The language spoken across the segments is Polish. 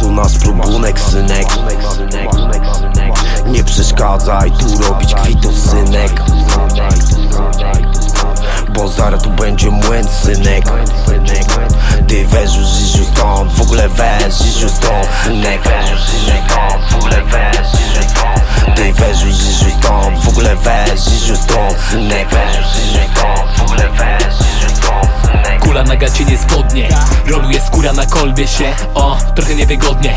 Tu nas próbunek, synek. Nie przeszkadzaj tu robić kwitów, synek. Bo zaraz tu będzie młyn, synek. Ty weź już Ziziu stąd, w ogóle weź Ziziu stąd, synek. Ty weź już stąd, w ogóle weź Ziziu stąd, synek Na gacie nie spodnie Roluje skóra na kolbie się. O, trochę niewygodnie.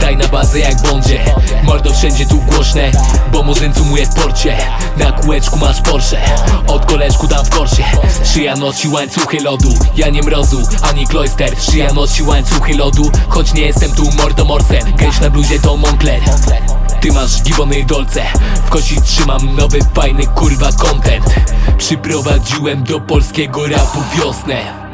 Daj na bazę jak bądzie. Mordo wszędzie tu głośne Bo murzyn cumuje w porcie. Na kółeczku masz Porsche. Od koleżku dam w korsie. Szyja nosi łańcuchy lodu. Ja nie mrozu, ani kloister Szyja nosi łańcuchy lodu. Choć nie jestem tu mordomorsem Gęś na bluzie to Moncler. Ty masz gibony dolce. W kości trzymam nowy fajny kurwa content. Przyprowadziłem do polskiego rapu wiosnę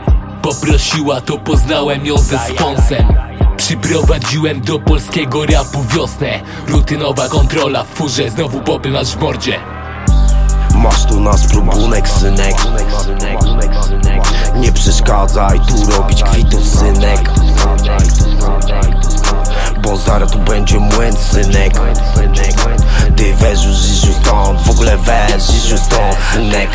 Poprosiła to poznałem ją ze sponsem Przyprowadziłem do polskiego rapu wiosnę. Rutynowa kontrola w furze Znowu popy masz w mordzie. Masz tu nas próbunek, synek. Nie przeszkadzaj tu robić kwitów, synek. Bo zaraz tu będzie młyn, synek. Ty weź już stąd, w ogóle weź Ziziu stąd, synek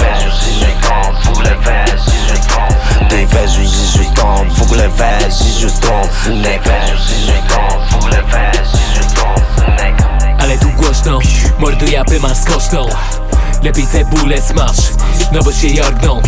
Ale tu głośno, mordo japy masz skoczną Lepiej cebulę smaż, no bo się jorgną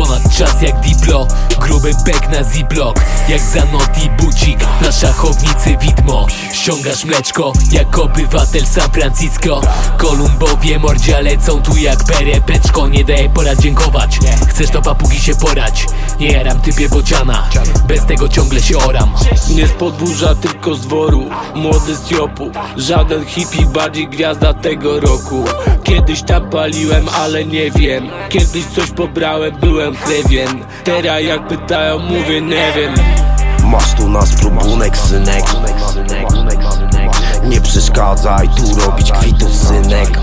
Ponad czas jak Diplo, gruby bek na ziplock Jak Zanotti bucik, na szachownicy widmo. Ściągasz mleczko, jak obywatel San Francisco. Kolumbowie mordzia lecą tu jak perepeczko Nie daję porad dziękować, chcesz to papugi się porać. Nie jaram typie bociana, bez tego ciągle się oram. Nie z podwórza, tylko z dworu. Młody z Jopu Żaden hippie, bardziej gwiazda tego roku. Kiedyś tam paliłem, ale nie wiem. Kiedyś coś pobrałem, byłem krewien Teraz jak pytają, mówię nie wiem. Masz tu nas próbunek, synek. Nie przeszkadzaj tu robić kwitów, synek.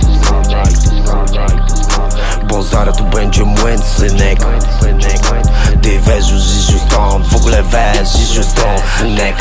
Bo zaraz tu będzie młyn, synek. Ty weź już Ziziu stąd, w ogóle weź Ziziu stąd, synek